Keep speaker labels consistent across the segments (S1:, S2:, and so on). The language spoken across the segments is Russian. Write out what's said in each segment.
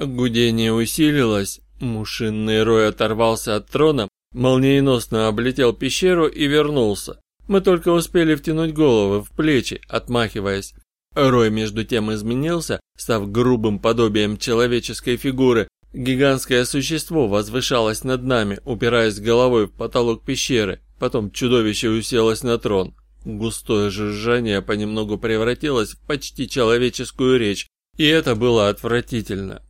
S1: Гудение усилилось, мушинный рой оторвался от трона, молниеносно облетел пещеру и вернулся. Мы только успели втянуть головы в плечи, отмахиваясь. Рой между тем изменился, став грубым подобием человеческой фигуры. Гигантское существо возвышалось над нами, упираясь головой в потолок пещеры. Потом чудовище уселось на трон. Густое жужжание понемногу превратилось в почти человеческую речь, и это было отвратительно.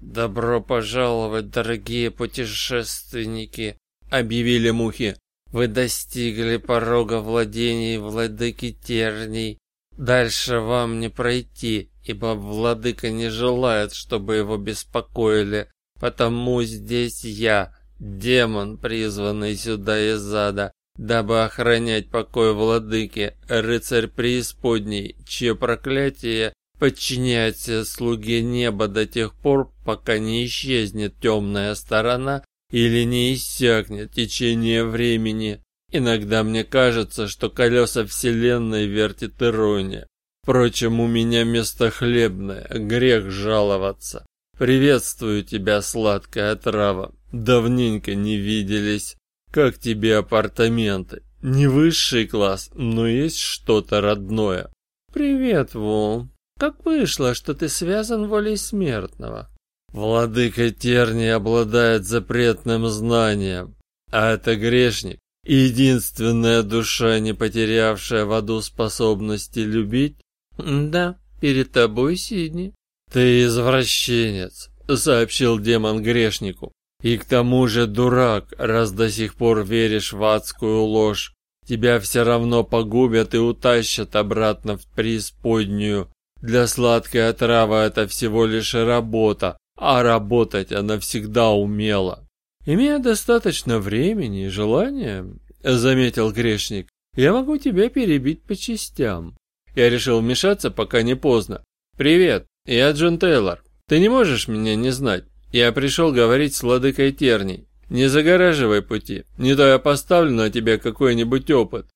S1: «Добро пожаловать, дорогие путешественники!» — объявили мухи. «Вы достигли порога владений владыки Терний. Дальше вам не пройти, ибо владыка не желает, чтобы его беспокоили, потому здесь я, демон, призванный сюда из ада, дабы охранять покой владыки, рыцарь преисподней, чье проклятие подчиняется слуге неба до тех пор, пока не исчезнет темная сторона или не иссякнет течение времени. Иногда мне кажется, что колеса вселенной вертит ирония. Впрочем, у меня место хлебное, грех жаловаться. Приветствую тебя, сладкая трава. Давненько не виделись. Как тебе апартаменты? Не высший класс, но есть что-то родное. Привет, Вол. Как вышло, что ты связан волей смертного? Владыка Терни обладает запретным знанием, а это грешник, единственная душа, не потерявшая в аду способности любить. Да, перед тобой, Сидни. Ты извращенец, сообщил демон грешнику. И к тому же дурак, раз до сих пор веришь в адскую ложь. Тебя все равно погубят и утащат обратно в преисподнюю. Для сладкой отравы это всего лишь работа, а работать она всегда умела. Имея достаточно времени и желания, заметил грешник, я могу тебя перебить по частям. Я решил вмешаться, пока не поздно. Привет, я Джон Тейлор. Ты не можешь меня не знать. Я пришел говорить с владыкой Терней. Не загораживай пути, не то я поставлю на тебя какой-нибудь опыт.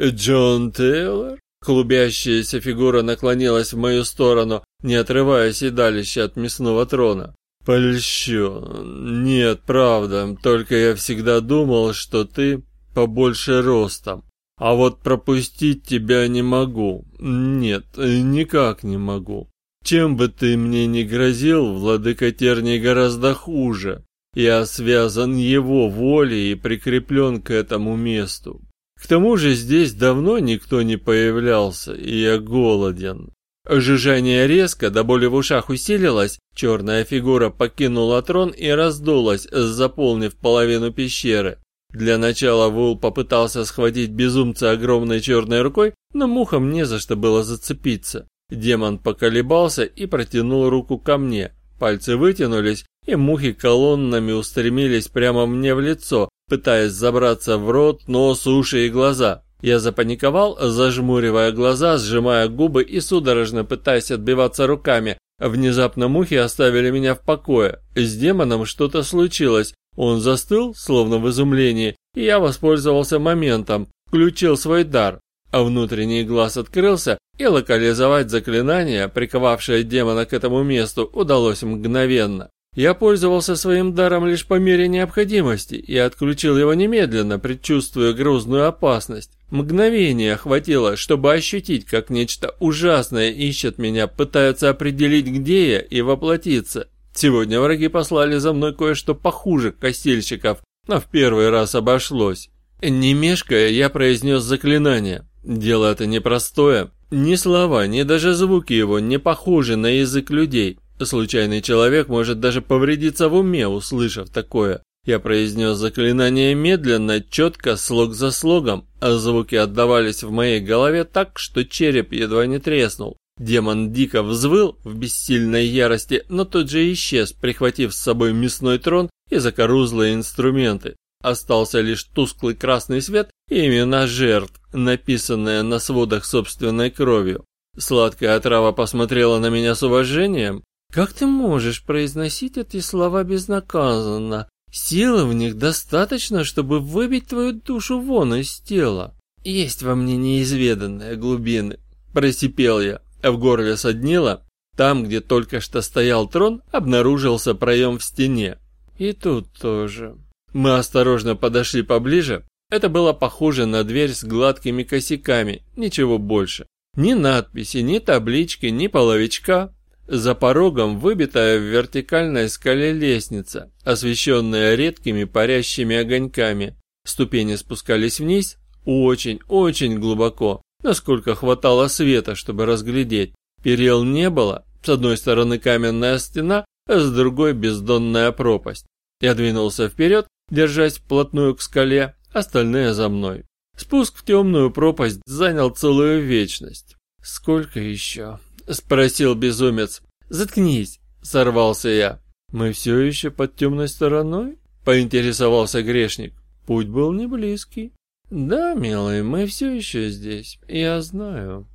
S1: Джон Тейлор? Клубящаяся фигура наклонилась в мою сторону, не отрывая седалища от мясного трона. «Польщен. Нет, правда, только я всегда думал, что ты побольше ростом. А вот пропустить тебя не могу. Нет, никак не могу. Чем бы ты мне ни грозил, владыка Терний гораздо хуже. Я связан его волей и прикреплен к этому месту. К тому же здесь давно никто не появлялся, и я голоден. Жужжание резко, до боли в ушах усилилось, черная фигура покинула трон и раздулась, заполнив половину пещеры. Для начала Вул попытался схватить безумца огромной черной рукой, но мухам не за что было зацепиться. Демон поколебался и протянул руку ко мне. Пальцы вытянулись, и мухи колоннами устремились прямо мне в лицо, пытаясь забраться в рот, нос, уши и глаза. Я запаниковал, зажмуривая глаза, сжимая губы и судорожно пытаясь отбиваться руками. Внезапно мухи оставили меня в покое. С демоном что-то случилось. Он застыл, словно в изумлении, и я воспользовался моментом, включил свой дар. А внутренний глаз открылся, и локализовать заклинание, приковавшее демона к этому месту, удалось мгновенно. Я пользовался своим даром лишь по мере необходимости и отключил его немедленно, предчувствуя грозную опасность. Мгновение хватило, чтобы ощутить, как нечто ужасное ищет меня, пытается определить, где я и воплотиться. Сегодня враги послали за мной кое-что похуже костельщиков, но в первый раз обошлось. Не мешкая, я произнес заклинание. Дело это непростое. Ни слова, ни даже звуки его не похожи на язык людей. Случайный человек может даже повредиться в уме, услышав такое. Я произнес заклинание медленно, четко, слог за слогом, а звуки отдавались в моей голове так, что череп едва не треснул. Демон дико взвыл в бессильной ярости, но тут же исчез, прихватив с собой мясной трон и закорузлые инструменты. Остался лишь тусклый красный свет и имена жертв, написанные на сводах собственной кровью. Сладкая отрава посмотрела на меня с уважением, как ты можешь произносить эти слова безнаказанно? Силы в них достаточно, чтобы выбить твою душу вон из тела. Есть во мне неизведанные глубины, просипел я, а в горле соднило. Там, где только что стоял трон, обнаружился проем в стене. И тут тоже. Мы осторожно подошли поближе. Это было похоже на дверь с гладкими косяками, ничего больше. Ни надписи, ни таблички, ни половичка. За порогом выбитая в вертикальной скале лестница, освещенная редкими парящими огоньками. Ступени спускались вниз очень-очень глубоко, насколько хватало света, чтобы разглядеть. Перил не было, с одной стороны каменная стена, а с другой бездонная пропасть. Я двинулся вперед, держась вплотную к скале, остальные за мной. Спуск в темную пропасть занял целую вечность. «Сколько еще?» – спросил безумец. «Заткнись!» – сорвался я. «Мы все еще под темной стороной?» – поинтересовался грешник. «Путь был не близкий». «Да, милый, мы все еще здесь, я знаю».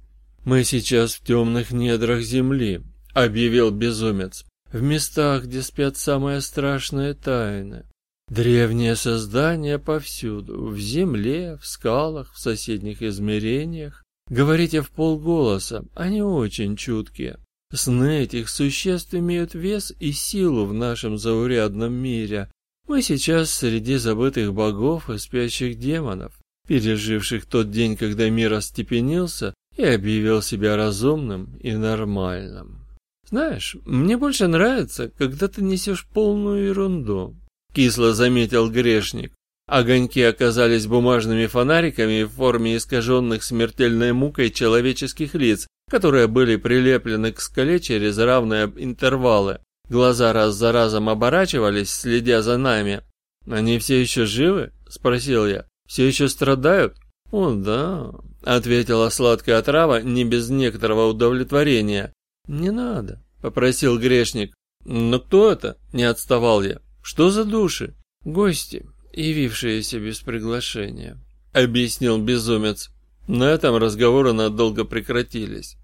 S1: «Мы сейчас в темных недрах земли», — объявил безумец. «В местах, где спят самые страшные тайны. Древние создания повсюду, в земле, в скалах, в соседних измерениях. Говорите в полголоса, они очень чуткие. Сны этих существ имеют вес и силу в нашем заурядном мире. Мы сейчас среди забытых богов и спящих демонов, переживших тот день, когда мир остепенился и объявил себя разумным и нормальным. Знаешь, мне больше нравится, когда ты несешь полную ерунду. Кисло заметил грешник. Огоньки оказались бумажными фонариками в форме искаженных смертельной мукой человеческих лиц, которые были прилеплены к скале через равные интервалы. Глаза раз за разом оборачивались, следя за нами. «Они все еще живы?» – спросил я. «Все еще страдают?» «О, да», — ответила сладкая трава не без некоторого удовлетворения. «Не надо», — попросил грешник. «Но кто это?» — не отставал я. «Что за души?» «Гости, явившиеся без приглашения», — объяснил безумец. На этом разговоры надолго прекратились.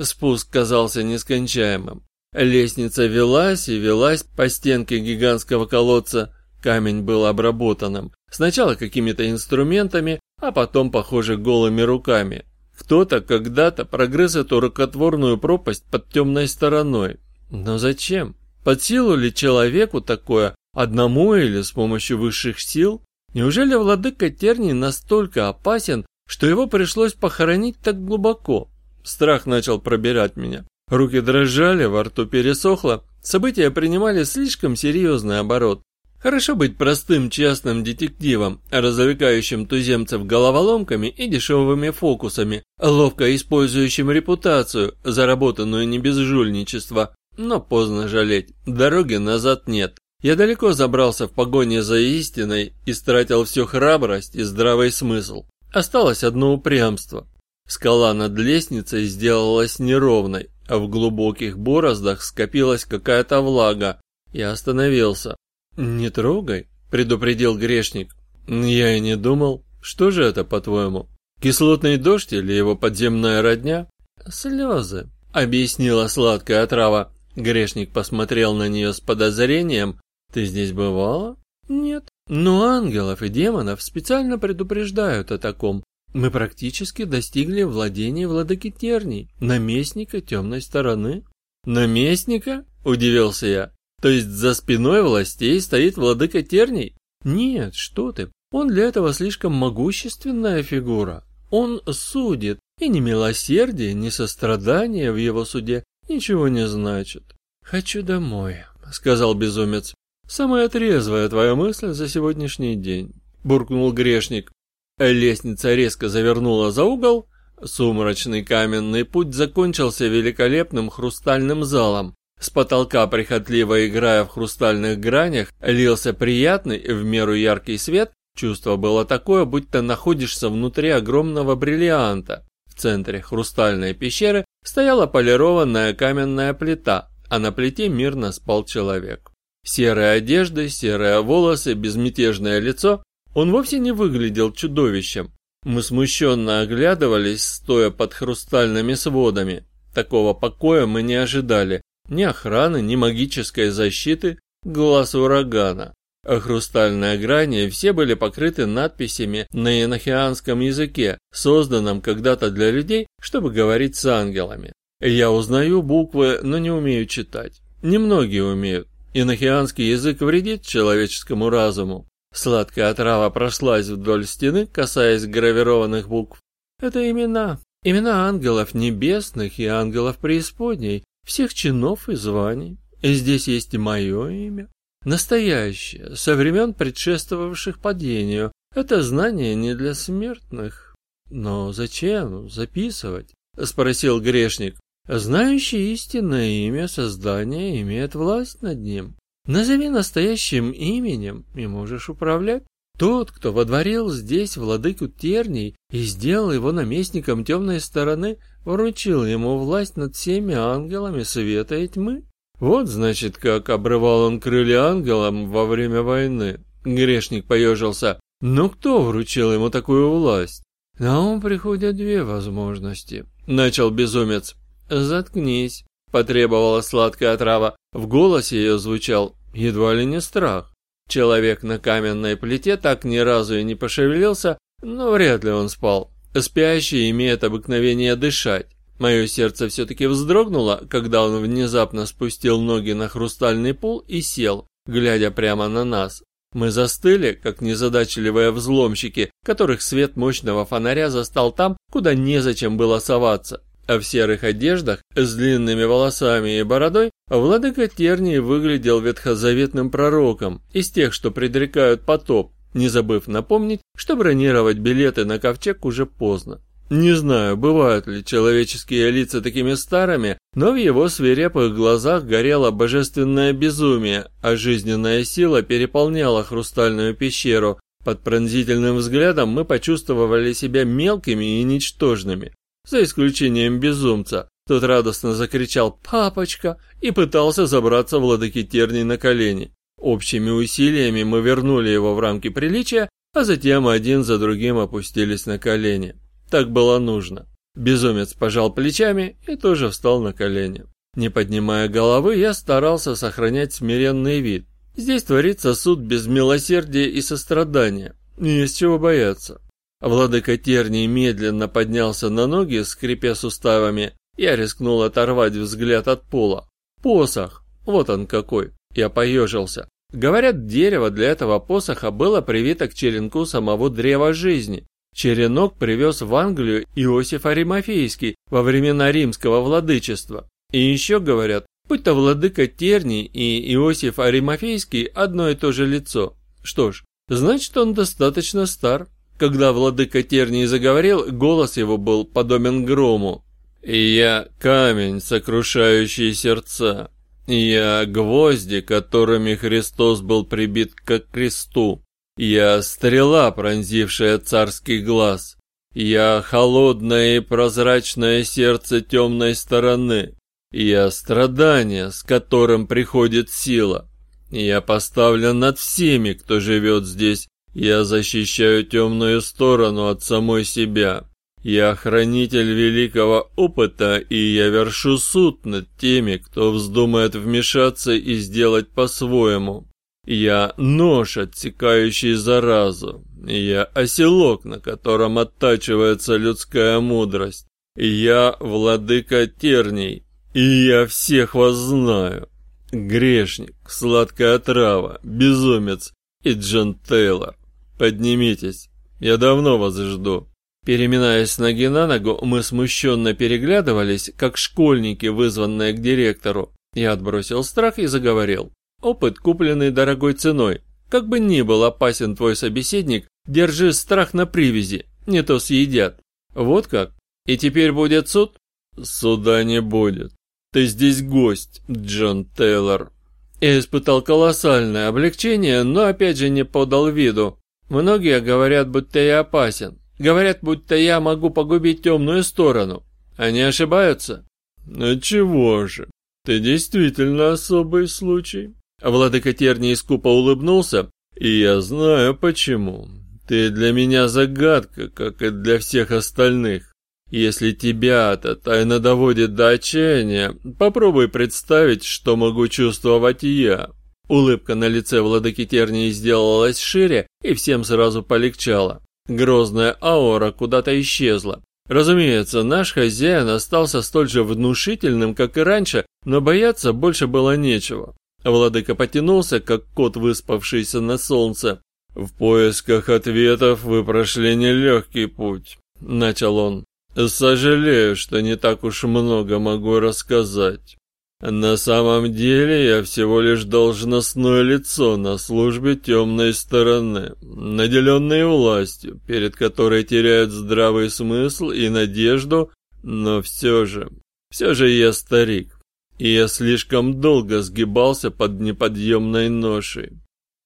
S1: Спуск казался нескончаемым. Лестница велась и велась по стенке гигантского колодца. Камень был обработанным. Сначала какими-то инструментами, а потом, похоже, голыми руками. Кто-то когда-то прогрыз эту рукотворную пропасть под темной стороной. Но зачем? Под силу ли человеку такое, одному или с помощью высших сил? Неужели владыка Терний настолько опасен, что его пришлось похоронить так глубоко? Страх начал пробирать меня. Руки дрожали, во рту пересохло. События принимали слишком серьезный оборот. Хорошо быть простым частным детективом, развлекающим туземцев головоломками и дешевыми фокусами, ловко использующим репутацию, заработанную не без жульничества. Но поздно жалеть, дороги назад нет. Я далеко забрался в погоне за истиной, и истратил всю храбрость и здравый смысл. Осталось одно упрямство. Скала над лестницей сделалась неровной, а в глубоких бороздах скопилась какая-то влага. Я остановился. «Не трогай», — предупредил грешник. «Я и не думал. Что же это, по-твоему? Кислотный дождь или его подземная родня?» «Слезы», — объяснила сладкая отрава. Грешник посмотрел на нее с подозрением. «Ты здесь бывала?» «Нет». «Но ангелов и демонов специально предупреждают о таком. Мы практически достигли владения владыки Терний, наместника темной стороны». «Наместника?» – удивился я. То есть за спиной властей стоит владыка Терний? Нет, что ты, он для этого слишком могущественная фигура. Он судит, и ни милосердие, ни сострадание в его суде ничего не значит. «Хочу домой», — сказал безумец. «Самая трезвая твоя мысль за сегодняшний день», — буркнул грешник. Лестница резко завернула за угол, сумрачный каменный путь закончился великолепным хрустальным залом, с потолка, прихотливо играя в хрустальных гранях, лился приятный, в меру яркий свет. Чувство было такое, будто находишься внутри огромного бриллианта. В центре хрустальной пещеры стояла полированная каменная плита, а на плите мирно спал человек. Серые одежды, серые волосы, безмятежное лицо. Он вовсе не выглядел чудовищем. Мы смущенно оглядывались, стоя под хрустальными сводами. Такого покоя мы не ожидали. Ни охраны, ни магической защиты, глаз урагана. А хрустальные грани все были покрыты надписями на инохианском языке, созданном когда-то для людей, чтобы говорить с ангелами. Я узнаю буквы, но не умею читать. Немногие умеют. Инохианский язык вредит человеческому разуму. Сладкая отрава прошлась вдоль стены, касаясь гравированных букв. Это имена. Имена ангелов небесных и ангелов преисподней, всех чинов и званий. И здесь есть мое имя. Настоящее, со времен предшествовавших падению. Это знание не для смертных. Но зачем записывать? Спросил грешник. Знающий истинное имя создания имеет власть над ним. Назови настоящим именем, и можешь управлять. Тот, кто водворил здесь владыку терний и сделал его наместником темной стороны, вручил ему власть над всеми ангелами света и тьмы. Вот, значит, как обрывал он крылья ангелам во время войны. Грешник поежился. Но кто вручил ему такую власть? На ум приходят две возможности. Начал безумец. «Заткнись», — потребовала сладкая трава. В голосе ее звучал едва ли не страх. Человек на каменной плите так ни разу и не пошевелился, но вряд ли он спал. Спящий имеет обыкновение дышать. Мое сердце все-таки вздрогнуло, когда он внезапно спустил ноги на хрустальный пол и сел, глядя прямо на нас. Мы застыли, как незадачливые взломщики, которых свет мощного фонаря застал там, куда незачем было соваться а в серых одеждах с длинными волосами и бородой владыка Тернии выглядел ветхозаветным пророком из тех, что предрекают потоп, не забыв напомнить, что бронировать билеты на ковчег уже поздно. Не знаю, бывают ли человеческие лица такими старыми, но в его свирепых глазах горело божественное безумие, а жизненная сила переполняла хрустальную пещеру. Под пронзительным взглядом мы почувствовали себя мелкими и ничтожными за исключением безумца. Тот радостно закричал «Папочка!» и пытался забраться владыке терний на колени. Общими усилиями мы вернули его в рамки приличия, а затем один за другим опустились на колени. Так было нужно. Безумец пожал плечами и тоже встал на колени. Не поднимая головы, я старался сохранять смиренный вид. Здесь творится суд без милосердия и сострадания. Не из чего бояться. Владыка Терний медленно поднялся на ноги, скрипя суставами. Я рискнул оторвать взгляд от пола. Посох! Вот он какой! Я поежился. Говорят, дерево для этого посоха было привито к черенку самого древа жизни. Черенок привез в Англию Иосиф Аримофейский во времена римского владычества. И еще говорят, будто владыка Терний и Иосиф Аримофейский одно и то же лицо. Что ж, значит он достаточно стар. Когда владыка Терний заговорил, голос его был подобен грому. «И я камень, сокрушающий сердца. Я гвозди, которыми Христос был прибит к кресту. Я стрела, пронзившая царский глаз. Я холодное и прозрачное сердце темной стороны. Я страдание, с которым приходит сила. Я поставлен над всеми, кто живет здесь, я защищаю темную сторону от самой себя. Я хранитель великого опыта, и я вершу суд над теми, кто вздумает вмешаться и сделать по-своему. Я нож, отсекающий заразу. Я оселок, на котором оттачивается людская мудрость. Я владыка терней, и я всех вас знаю. Грешник, сладкая трава, безумец и Джон Тейлор. «Поднимитесь, я давно вас жду». Переминаясь ноги на ногу, мы смущенно переглядывались, как школьники, вызванные к директору. Я отбросил страх и заговорил. «Опыт, купленный дорогой ценой. Как бы ни был опасен твой собеседник, держи страх на привязи, не то съедят. Вот как? И теперь будет суд?» «Суда не будет. Ты здесь гость, Джон Тейлор». Я испытал колоссальное облегчение, но опять же не подал виду. Многие говорят, будто я опасен. Говорят, будто я могу погубить темную сторону. Они ошибаются? Ну чего же? Ты действительно особый случай. Владыка Терний скупо улыбнулся, и я знаю почему. Ты для меня загадка, как и для всех остальных. Если тебя эта тайна доводит до отчаяния, попробуй представить, что могу чувствовать я. Улыбка на лице владыки Тернии сделалась шире, и всем сразу полегчало. Грозная аура куда-то исчезла. Разумеется, наш хозяин остался столь же внушительным, как и раньше, но бояться больше было нечего. Владыка потянулся, как кот, выспавшийся на солнце. «В поисках ответов вы прошли нелегкий путь», — начал он. «Сожалею, что не так уж много могу рассказать. На самом деле я всего лишь должностное лицо на службе темной стороны, наделенное властью, перед которой теряют здравый смысл и надежду, но все же, все же я старик, и я слишком долго сгибался под неподъемной ношей.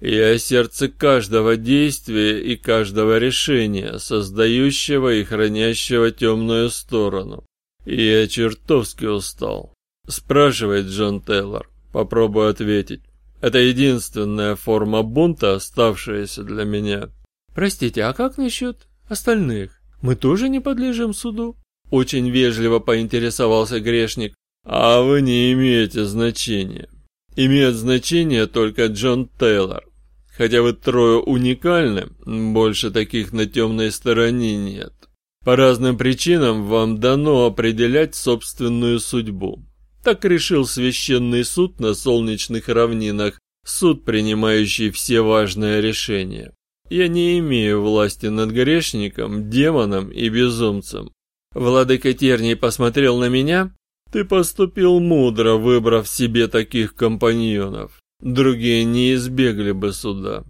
S1: Я сердце каждого действия и каждого решения, создающего и хранящего темную сторону. И я чертовски устал. Спрашивает Джон Тейлор. Попробую ответить. Это единственная форма бунта, оставшаяся для меня.
S2: Простите, а как насчет остальных? Мы тоже не подлежим суду?
S1: Очень вежливо поинтересовался грешник. А вы не имеете значения. Имеет значение только Джон Тейлор. Хотя вы трое уникальны, больше таких на темной стороне нет. По разным причинам вам дано определять собственную судьбу. Так решил священный суд на солнечных равнинах, суд, принимающий все важные решения. Я не имею власти над грешником, демоном и безумцем. Владыка Терний посмотрел на меня. Ты поступил мудро, выбрав себе таких компаньонов. Другие не избегли бы суда.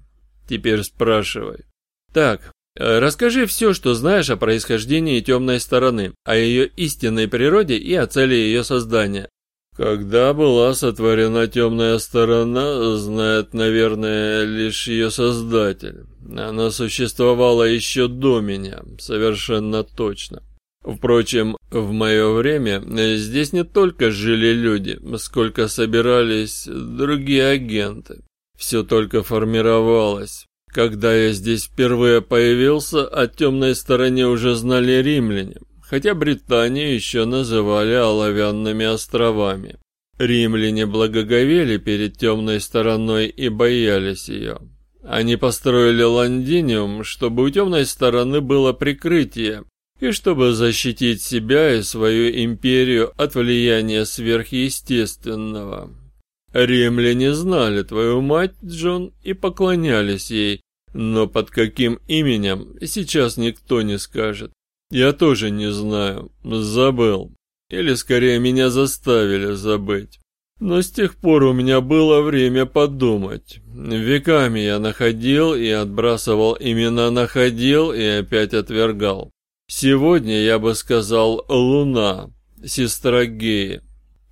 S1: Теперь спрашивай. Так, э, расскажи все, что знаешь о происхождении темной стороны, о ее истинной природе и о цели ее создания. Когда была сотворена темная сторона, знает, наверное, лишь ее создатель. Она существовала еще до меня, совершенно точно. Впрочем, в мое время здесь не только жили люди, сколько собирались другие агенты. Все только формировалось. Когда я здесь впервые появился, о темной стороне уже знали римляне хотя Британию еще называли оловянными островами. Римляне благоговели перед темной стороной и боялись ее. Они построили Лондиниум, чтобы у темной стороны было прикрытие, и чтобы защитить себя и свою империю от влияния сверхъестественного. Римляне знали твою мать, Джон, и поклонялись ей, но под каким именем сейчас никто не скажет. Я тоже не знаю. Забыл. Или скорее меня заставили забыть. Но с тех пор у меня было время подумать. Веками я находил и отбрасывал имена находил и опять отвергал. Сегодня я бы сказал «Луна», сестра Геи.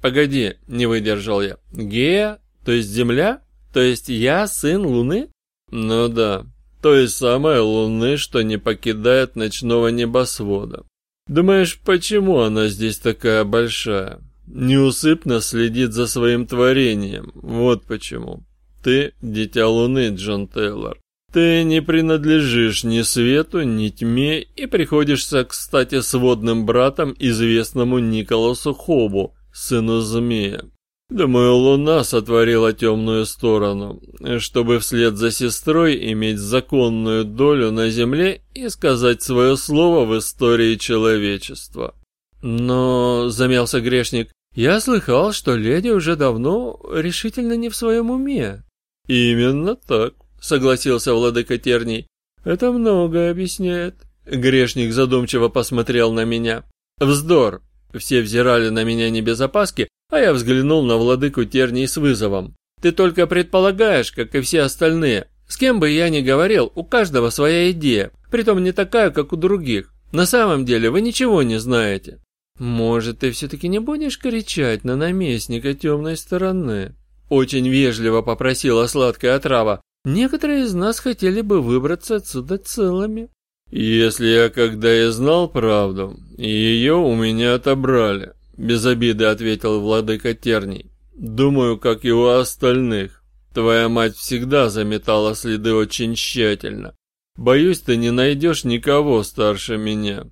S1: Погоди, не выдержал я. Гея? То есть Земля? То есть я сын Луны? Ну да, той самой луны, что не покидает ночного небосвода. Думаешь, почему она здесь такая большая? Неусыпно следит за своим творением. Вот почему. Ты – дитя луны, Джон Тейлор. Ты не принадлежишь ни свету, ни тьме и приходишься, кстати, сводным братом известному Николасу Хобу, сыну змея. Думаю, Луна сотворила темную сторону, чтобы вслед за сестрой иметь законную долю на Земле и сказать свое слово в истории человечества. Но, замялся грешник, я слыхал, что леди уже давно решительно не в своем уме. Именно так, согласился владыка Терний. Это многое объясняет. Грешник задумчиво посмотрел на меня. Вздор. Все взирали на меня не без опаски, а я взглянул на владыку Тернии с вызовом. «Ты только предполагаешь, как и все остальные. С кем бы я ни говорил, у каждого своя идея, притом не такая, как у других. На самом деле вы ничего не знаете». «Может, ты все-таки не будешь кричать на наместника темной стороны?» Очень вежливо попросила сладкая отрава. «Некоторые из нас хотели бы выбраться отсюда целыми». «Если я когда и знал правду, ее у меня отобрали, без обиды ответил владыка Терний. Думаю, как и у остальных. Твоя мать всегда заметала следы очень тщательно. Боюсь, ты не найдешь никого старше меня.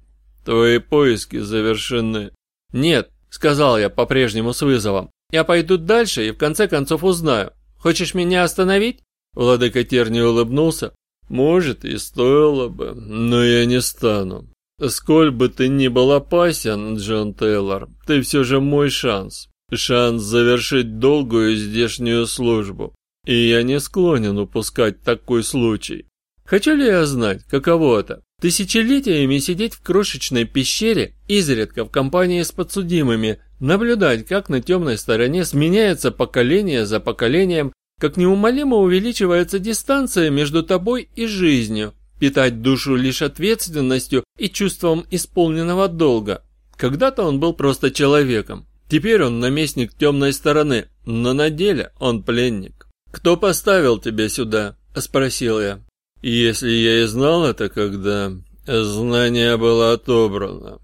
S1: Твои поиски завершены.
S2: Нет, сказал я по-прежнему с вызовом. Я пойду дальше и в конце концов узнаю. Хочешь меня остановить?
S1: Владыка Терний улыбнулся. Может, и стоило бы, но я не стану. Сколь бы ты ни был опасен, Джон Тейлор, ты все же мой шанс. Шанс завершить долгую здешнюю службу. И я не склонен упускать такой случай. Хочу ли я знать, каково это? Тысячелетиями сидеть в крошечной пещере, изредка в компании с подсудимыми, наблюдать, как на темной стороне сменяется поколение за поколением, как неумолимо увеличивается дистанция между тобой и жизнью, питать душу лишь ответственностью и чувством исполненного долга. Когда-то он был просто человеком, теперь он наместник темной стороны, но на деле он пленник. «Кто поставил тебя сюда?» – спросил я. «Если я и знал это, когда знание было отобрано».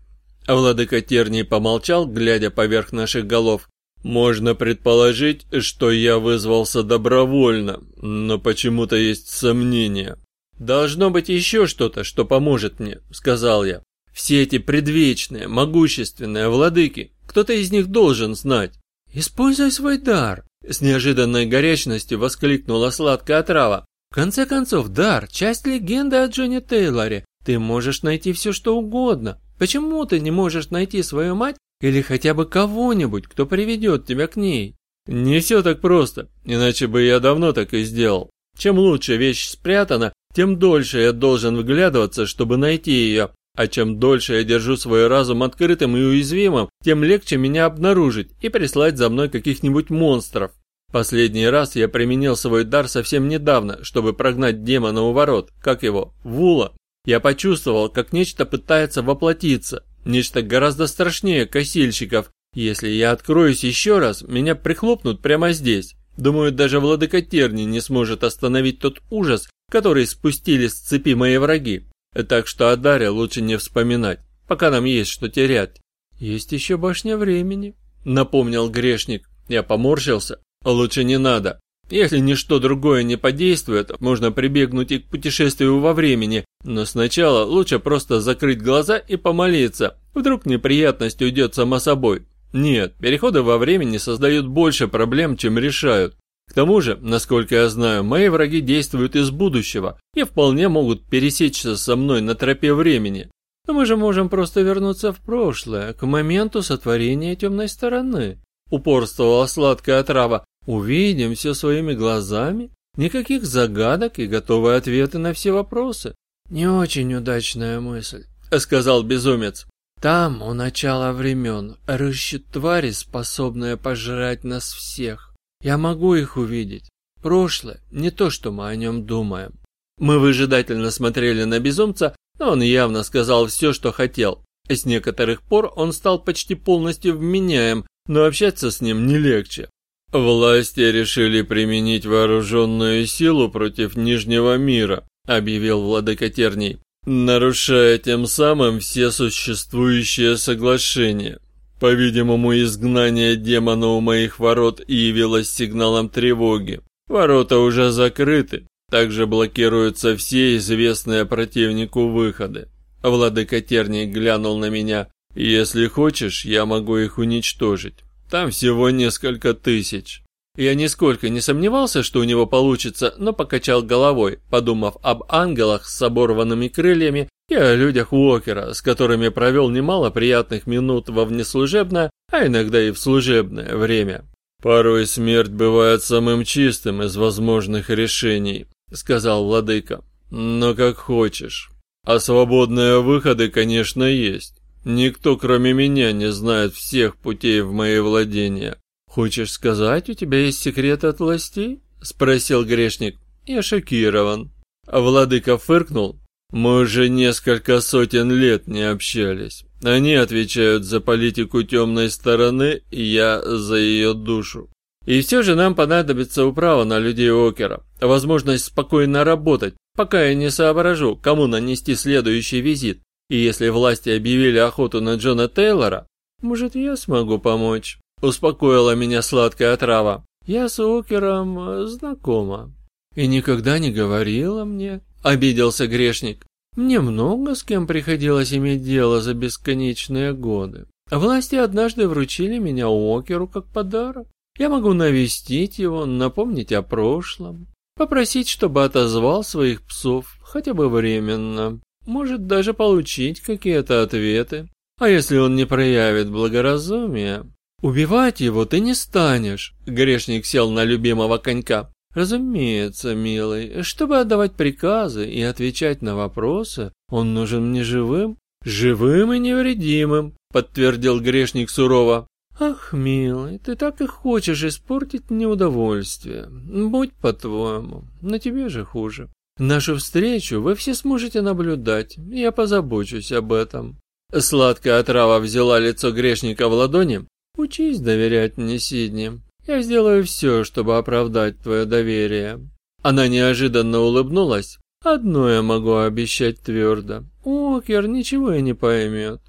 S1: А владыка Терний помолчал, глядя поверх наших голов. «Можно предположить, что я вызвался добровольно, но почему-то есть сомнения». «Должно быть еще что-то, что поможет мне», — сказал я. «Все эти предвечные, могущественные владыки, кто-то из них должен знать». «Используй свой дар», — с неожиданной горячностью воскликнула сладкая отрава. «В конце концов, дар — часть легенды о Джонни Тейлоре. Ты можешь найти все, что угодно. Почему ты не можешь найти свою мать или хотя бы кого-нибудь, кто приведет тебя к ней?» «Не все так просто, иначе бы я давно так и сделал. Чем лучше вещь спрятана, тем дольше я должен вглядываться, чтобы найти ее. А чем дольше я держу свой разум открытым и уязвимым, тем легче меня обнаружить и прислать за мной каких-нибудь монстров. Последний раз я применил свой дар совсем недавно, чтобы прогнать демона у ворот, как его, Вула. Я почувствовал, как нечто пытается воплотиться, нечто гораздо страшнее косильщиков. Если я откроюсь еще раз, меня прихлопнут прямо здесь. Думаю, даже владыка Терни не сможет остановить тот ужас, который спустили с цепи мои враги. Так что о Даре лучше не вспоминать, пока нам есть что терять. Есть еще башня времени, напомнил грешник. Я поморщился. Лучше не надо. Если ничто другое не подействует, можно прибегнуть и к путешествию во времени, но сначала лучше просто закрыть глаза и помолиться. Вдруг неприятность уйдет сама собой. Нет, переходы во времени создают больше проблем, чем решают. К тому же, насколько я знаю, мои враги действуют из будущего и вполне могут пересечься со мной на тропе времени. Но мы же можем просто вернуться в прошлое, к моменту сотворения темной стороны. Упорствовала сладкая отрава. Увидим все своими глазами. Никаких загадок и готовые ответы на все вопросы. Не очень удачная мысль, сказал безумец. Там, у начала времен, рыщут твари, способные пожрать нас всех. Я могу их увидеть. Прошлое не то, что мы о нем думаем. Мы выжидательно смотрели на безумца, но он явно сказал все, что хотел. С некоторых пор он стал почти полностью вменяем, но общаться с ним не легче. «Власти решили применить вооруженную силу против Нижнего мира», объявил владыка Терний, нарушая тем самым все существующие соглашения. По-видимому, изгнание демона у моих ворот явилось сигналом тревоги. Ворота уже закрыты, также блокируются все известные противнику выходы. Владыка Терний глянул на меня. «Если хочешь, я могу их уничтожить. Там всего несколько тысяч». Я нисколько не сомневался, что у него получится, но покачал головой, подумав об ангелах с оборванными крыльями и о людях Уокера, с которыми провел немало приятных минут во внеслужебное, а иногда и в служебное время. «Порой смерть бывает самым чистым из возможных решений», — сказал владыка. «Но как хочешь. А свободные выходы, конечно, есть. Никто, кроме меня, не знает всех путей в мои владения. Хочешь сказать, у тебя есть секреты от властей?» — спросил грешник. «Я шокирован». А владыка фыркнул, мы уже несколько сотен лет не общались. Они отвечают за политику темной стороны, и я за ее душу. И все же нам понадобится управа на людей Окера, возможность спокойно работать, пока я не соображу, кому нанести следующий визит. И если власти объявили охоту на Джона Тейлора, может, я смогу помочь. Успокоила меня сладкая отрава. Я с Окером знакома. И никогда не говорила мне, обиделся грешник. Мне много с кем приходилось иметь дело за бесконечные годы. Власти однажды вручили меня Уокеру как подарок. Я могу навестить его, напомнить о прошлом, попросить, чтобы отозвал своих псов, хотя бы временно. Может даже получить какие-то ответы. А если он не проявит благоразумия, убивать его ты не станешь. Грешник сел на любимого конька. Разумеется, милый, чтобы отдавать приказы и отвечать на вопросы, он нужен мне живым, живым и невредимым, подтвердил грешник сурово. Ах, милый, ты так и хочешь испортить мне удовольствие. Будь по-твоему, но тебе же хуже. Нашу встречу вы все сможете наблюдать, я позабочусь об этом. Сладкая отрава взяла лицо грешника в ладони. Учись доверять мне, Сидни. Я сделаю все, чтобы оправдать твое доверие. Она неожиданно улыбнулась. Одно я могу обещать твердо. Окер ничего и не поймет.